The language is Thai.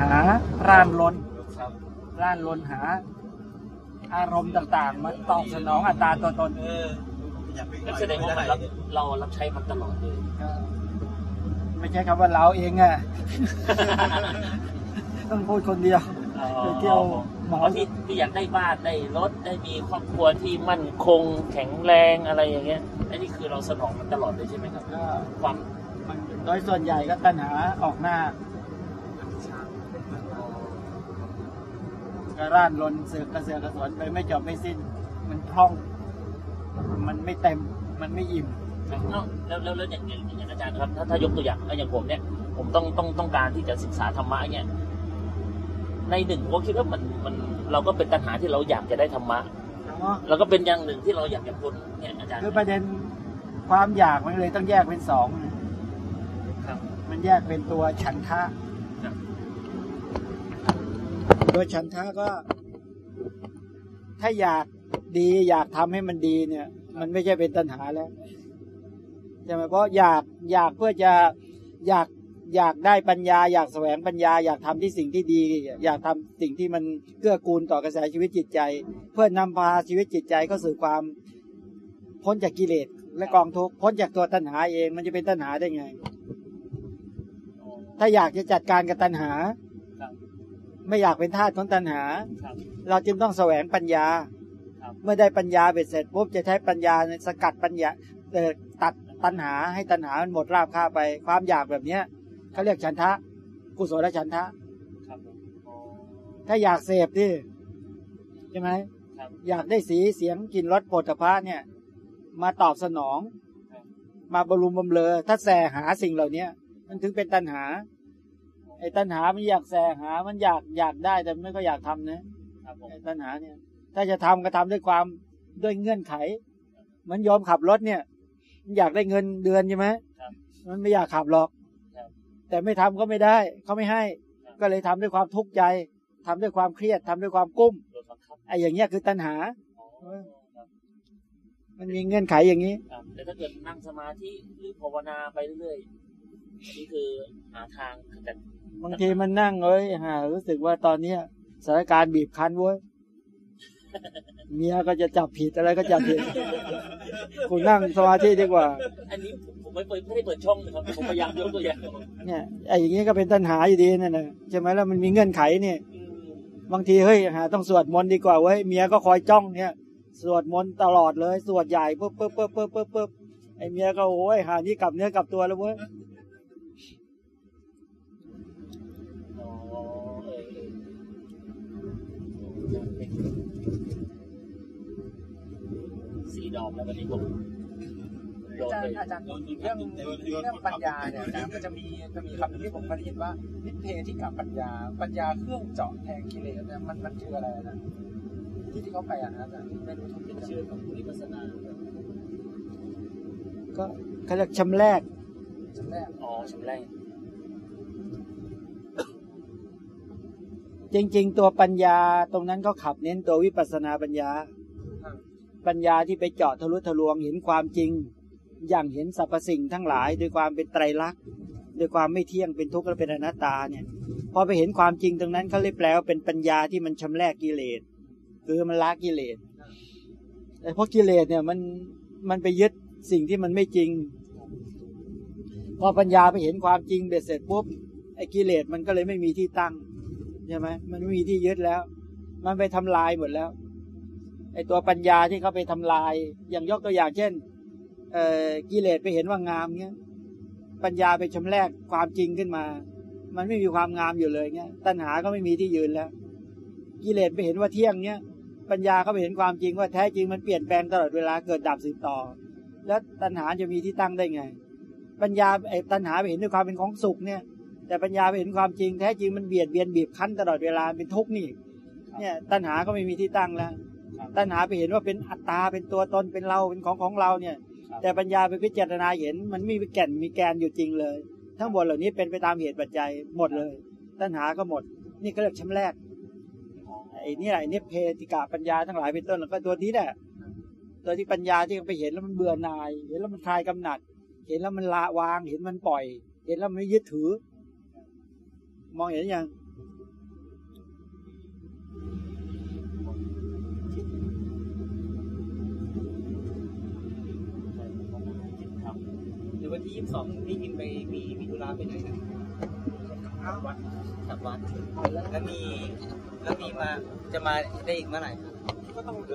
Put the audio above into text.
หาร่านลนครับร่านลนหา อารมณ์ต่างๆมาตอบสนองอัตตาตัวตนเอออย่าไปนั่นแสดงว่ามันรับเรารับใช้มันตลอดเลยไม่ใช่คำว่าเราเองอะต้องพูดคนเดียวไปเที่ยวหมอเพราะที่ที่อยากได้บ้านได้รถได้มีครอบครัวที่มั่นคงแข็งแรงอะไรอย่างเงี้ยอันนี้คือเราสนองมันตลอดเลยใช่ไหมครับก็ความมันโดยส่วนใหญ่ก็ตัณหาออกหน้า ก็ร่านลนเสือกกระเสือกกระสวนไปไม่จบไม่สิ้น มันพร่อง มันไม่เต็มมันไม่อิ่มแล้วแล้วแล้วอย่างอย่างอาจารย์ครับ ถ้าถ้ายกตัวอย่างอาอย่างผมเนี่ย ผมต้องต้องต้องการที่จะศึกษาธรรมะเนี่ยในหนึ่งผมก็คิดว่ามันมันเราก็เป็นตัณหาที่เราอยากจะได้ธรรมะแล้วก็เป็นอย่างหนึ่งที่เราอยากจะพ้นเนี่ยอาจารย์คือประเด็นความอยากมันเลยต้องแยกเป็นสองมันแยกเป็นตัวฉันทะ ครับตัวฉันทะก็ ถ้าอยากดี อยากทำให้มันดีเนี่ย มันไม่ใช่เป็นตัณหาแล้วใช่ไหมเพราะอยากอยากเพื่อจะอยากอยากได้ปัญญา อยากแสวงปัญญา อยากทำที่สิ่งที่ดี อยากทำสิ่งที่มันเกื้อกูลต่อกระแสชีวิตจิตใจ เพื่อนำพาชีวิตจิตใจเข้าสู่ความพ้นจากกิเลสและกองทุกข์พ้นจากตัวตัณหาเองมันจะเป็นตัณหาได้ไง ถ้าอยากจะจัดการกับตัณหา ไม่อยากเป็นทาสของตัณหาครับเราจึงต้องแสวงปัญญาครับเมื่อได้ปัญญาเบ็ดเสร็จปุ๊บจะใช้ปัญญาในสกัดปัญญาเอ่อตัดตัณหาให้ตัณหามันหมดราบคาบไป ความอยากแบบเนี้ยเขาเรียกฉันทะ กุศลฉันทะครับผมอ๋อถ้าอยากเสพดิใช่ไหมครับอยากได้สีเสียงกลิ่นรสโผฏฐัพพะเนี่ย มาตอบสนองครับมาบำรุงบำเรอถ้าแสหาสิ่งเหล่าเนี้ยมันถึงเป็นตัณหา ไอ้ตัณหามันอยากแสหา มันอยากอยากได้แต่ไม่ก็อยากทำนะครับผมไอ้ตัณหาเนี่ย ถ้าจะทำก็ทำด้วยความด้วยเงื่อนไข มันยอมขับรถเนี่ย มันอยากได้เงินเดือนใช่ไหมครับมันไม่อยากขับหรอกครับแต่ไม่ทำก็ไม่ได้เขาไม่ให้ครับก็เลยทำด้วยความทุกข์ใจทำด้วยความเครียดทำด้วยความกุ้มโดนบังคับไอ้อย่างเงี้ยคือตัณหาอ๋อครับมันมีเงื่อนไขอย่างนี้ครับแต่ถ้าเกิดนั่งสมาธิหรือภาวนาไปเรื่อยๆอันนี้คือหาทางขจัด บางทีมันนั่งเอ้ยฮะรู้สึกว่าตอนเนี้ยสถานการณ์บีบคั้นเว้ยเมียก็จะจับผิดอะไรก็จับผิดกูนั่งสมาธิดีกว่า อันนี้ผมผมไม่เปิดไม่ได้เปิดช่องนะครับผมพยายามยกตัวอย่างเนี่ยไอ้อย่างงี้ก็เป็นตัณหาอยู่ดีนั่นนะใช่ไหมแล้วมันมีเงื่อนไขเนี่ยอืมบางทีเฮ้ยหาต้องสวดมนต์ดีกว่าเว้ยเมียก็คอยจ้องเนี่ย สวดมนต์ตลอดเลย สวดใหญ่ปุ๊บปุ๊บปุ๊บปุ๊บปุ๊บปุ๊บไอ้เมียก็โอ้ยหานี่กลับเนื้อกลับตัวแล้วเว้ย อสีดอกแล้ววันนี้ผมโดอานจารไปย์อาจารย์เรื่องเรื่องปัญญาเนี่ยนะมันจะมีจะมีคำหนึ่งที่ผมเคยได้ยินว่านิเพธิกับปัญญา ปัญญาเครื่องเจาะแทงกิเลสเนี่ยมันมันคืออะไรนะที่ที่เขาไปอะนะอาจารย์ไม่รู้ทุกเป็นที่ชื่อของวิปัสสนาก็เขาเรียกชำแรกจุดแรกอ๋อชำแรกจริง ๆ ตัวปัญญาตรงนั้นก็ขับเน้นตัววิปัสสนาปัญญา ปัญญาที่ไปเจาะทะลุทะลวงเห็นความจริง อย่างเห็นสรรพสิ่งทั้งหลายด้วยความเป็นไตรลักษณ์ด้วยความไม่เที่ยงเป็นทุกข์และเป็นอนัตตาเนี่ยพอไปเห็นความจริงตรงนั้นเขาเลยแปลว่าเป็นปัญญาที่มันชำแรกกิเลสคือมันละกิเลสแต่เพราะกิเลสเนี่ยมันมันไปยึดสิ่งที่มันไม่จริง พอปัญญาไปเห็นความจริงเบ็ดเสร็จปุ๊บไอ้กิเลสมันก็เลยไม่มีที่ตั้งใช่ไหมมันไม่มีที่ยึดแล้ว มันไปทำลายหมดแล้ว ไอตัวปัญญาที่เขาไปทำลาย อย่างยกตัวอย่างเช่นเอ่อกิเลสไปเห็นว่างามเงี้ย ปัญญาไปชำแรกความจริงขึ้นมา มันไม่มีความงามอยู่เลยเงี้ย ตัณหาก็ไม่มีที่ยืนแล้ว กิเลสไปเห็นว่าเที่ยงเงี้ย ปัญญาก็ไปเห็นความจริงว่าแท้จริงมันเปลี่ยนแปลงตลอดเวลาเกิดดับสืบต่อ แล้วตัณหาจะมีที่ตั้งได้ไง ปัญญาไอ้ตัณหาไปเห็นด้วยความเป็นของสุขเนี่ย แต่ปัญญาไปเห็นความจริงแท้จริงมันเบียดเบียนบีบคั้นตลอดเวลาเป็นทุกข์นี่ เนี่ย ตัณหาก็ไม่มีที่ตั้งแล้ว ตัณหาไปเห็นว่าเป็นอัตตาเป็นตัวตนเป็นเราเป็นของของเราเนี่ย แต่ปัญญาไปพิจารณาเห็น มันไม่มีแก่นมีแกนอยู่จริงเลย ทั้งหมดเหล่านี้เป็นไปตามเหตุปัจจัยหมดเลย ตัณหาก็หมด นี่ก็เรียกชำแรกไอ้นี่แหละไอ้นี่เพติกะปัญญาทั้งหลายเป็นต้นแล้วก็ตัวนี้แหละตัวที่ปัญญาที่ไปเห็นแล้วมันเบื่อหน่าย เห็นแล้วมันคลายกำหนัด เห็นแล้วมันละวาง เห็นมันปล่อย เห็นแล้วมันไม่ยึดถือ มองเห็นยัง ที่ยี่สิบสองพี่กินไปมีมีธุระไปไหนนะอ้าววัดกลับวัด แล้วมีแล้วมีมาจะมาได้อีกเมื่อไหร่ครับก็ต้อง